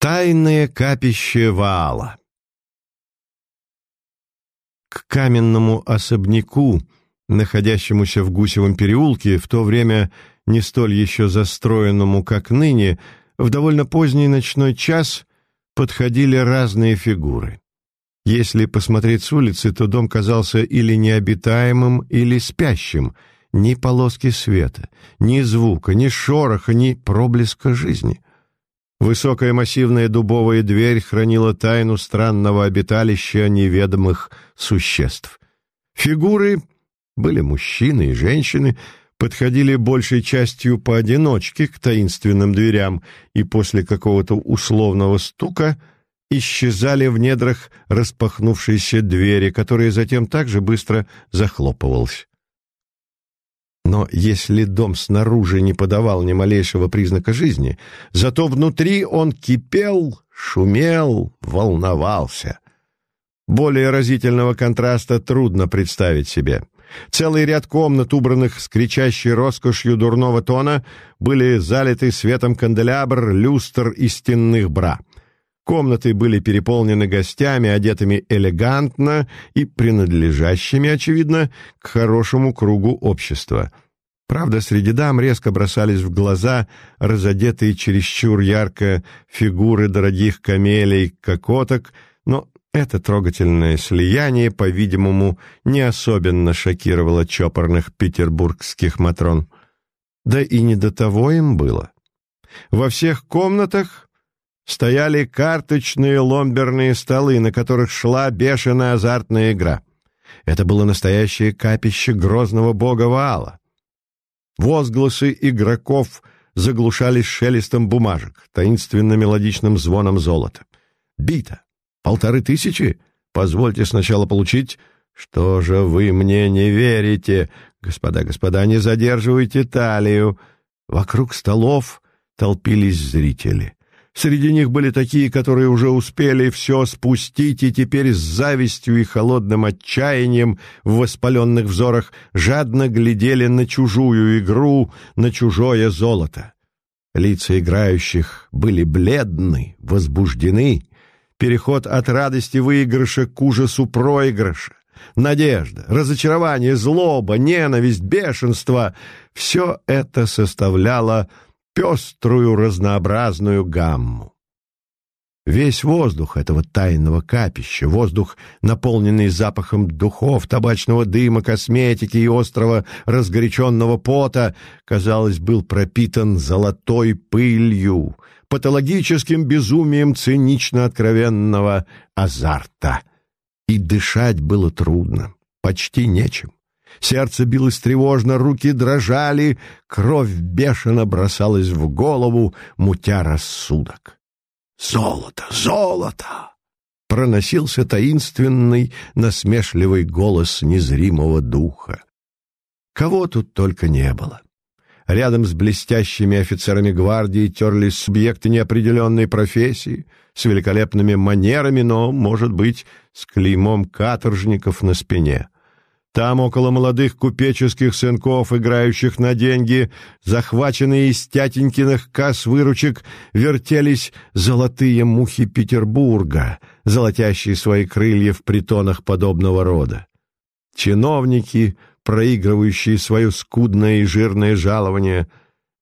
Тайное капище Ваала К каменному особняку, находящемуся в Гусевом переулке, в то время не столь еще застроенному, как ныне, в довольно поздний ночной час подходили разные фигуры. Если посмотреть с улицы, то дом казался или необитаемым, или спящим. Ни полоски света, ни звука, ни шороха, ни проблеска жизни — Высокая массивная дубовая дверь хранила тайну странного обиталища неведомых существ. Фигуры были мужчины и женщины, подходили большей частью поодиночке к таинственным дверям и после какого-то условного стука исчезали в недрах распахнувшейся двери, которая затем также быстро захлопывалась. Но если дом снаружи не подавал ни малейшего признака жизни, зато внутри он кипел, шумел, волновался. Более разительного контраста трудно представить себе. Целый ряд комнат, убранных с кричащей роскошью дурного тона, были залиты светом канделябр, люстр и стенных бра. Комнаты были переполнены гостями, одетыми элегантно и принадлежащими, очевидно, к хорошему кругу общества. Правда, среди дам резко бросались в глаза разодетые чересчур ярко фигуры дорогих камелей, кокоток, но это трогательное слияние, по-видимому, не особенно шокировало чопорных петербургских матрон. Да и не до того им было. Во всех комнатах стояли карточные ломберные столы, на которых шла бешеная азартная игра. Это было настоящее капище грозного бога Ваала. Возгласы игроков заглушались шелестом бумажек, таинственно-мелодичным звоном золота. «Бита! Полторы тысячи? Позвольте сначала получить...» «Что же вы мне не верите? Господа, господа, не задерживайте талию!» Вокруг столов толпились зрители. Среди них были такие, которые уже успели все спустить и теперь с завистью и холодным отчаянием в воспаленных взорах жадно глядели на чужую игру, на чужое золото. Лица играющих были бледны, возбуждены. Переход от радости выигрыша к ужасу проигрыша. Надежда, разочарование, злоба, ненависть, бешенство — все это составляло пеструю разнообразную гамму. Весь воздух этого тайного капища, воздух, наполненный запахом духов, табачного дыма, косметики и острого разгоряченного пота, казалось, был пропитан золотой пылью, патологическим безумием цинично-откровенного азарта. И дышать было трудно, почти нечем. Сердце билось тревожно, руки дрожали, кровь бешено бросалась в голову, мутя рассудок. «Золото! Золото!» Проносился таинственный, насмешливый голос незримого духа. Кого тут только не было. Рядом с блестящими офицерами гвардии терлись субъекты неопределенной профессии, с великолепными манерами, но, может быть, с клеймом каторжников на спине. Там около молодых купеческих сынков, играющих на деньги, захваченные из тятенькиных касс выручек, вертелись золотые мухи Петербурга, золотящие свои крылья в притонах подобного рода. Чиновники, проигрывающие свое скудное и жирное жалование,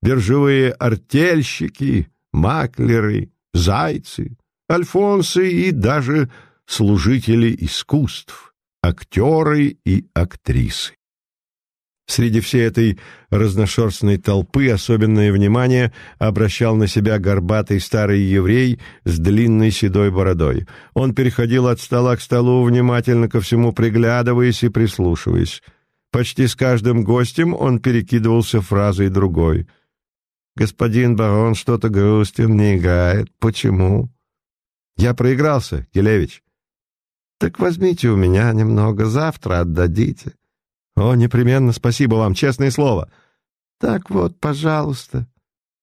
биржевые артельщики, маклеры, зайцы, альфонсы и даже служители искусств актеры и актрисы. Среди всей этой разношерстной толпы особенное внимание обращал на себя горбатый старый еврей с длинной седой бородой. Он переходил от стола к столу, внимательно ко всему приглядываясь и прислушиваясь. Почти с каждым гостем он перекидывался фразой другой. «Господин барон что-то грустен, не играет. Почему?» «Я проигрался, Гелевич. Так возьмите у меня немного, завтра отдадите. О, непременно, спасибо вам, честное слово. Так вот, пожалуйста.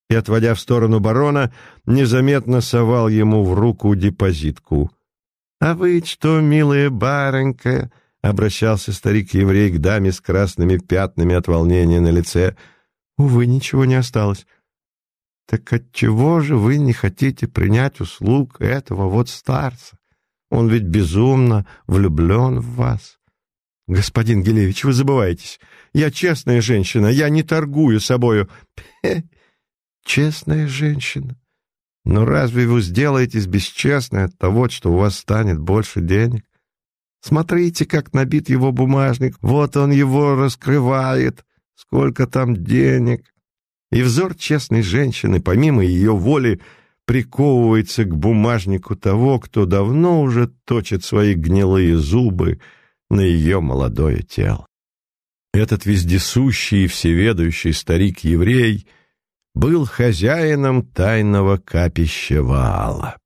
И, отводя в сторону барона, незаметно совал ему в руку депозитку. «А вы что, милая барынька?» — обращался старик-еврей к даме с красными пятнами от волнения на лице. «Увы, ничего не осталось». Так отчего же вы не хотите принять услуг этого вот старца? Он ведь безумно влюблен в вас. Господин Гелевич, вы забываетесь. Я честная женщина, я не торгую собою. Честная женщина. Но разве вы сделаетесь бесчестной от того, что у вас станет больше денег? Смотрите, как набит его бумажник. Вот он его раскрывает. Сколько там денег. И взор честной женщины, помимо ее воли, приковывается к бумажнику того, кто давно уже точит свои гнилые зубы на ее молодое тело. Этот вездесущий и всеведущий старик-еврей был хозяином тайного капища Ваала.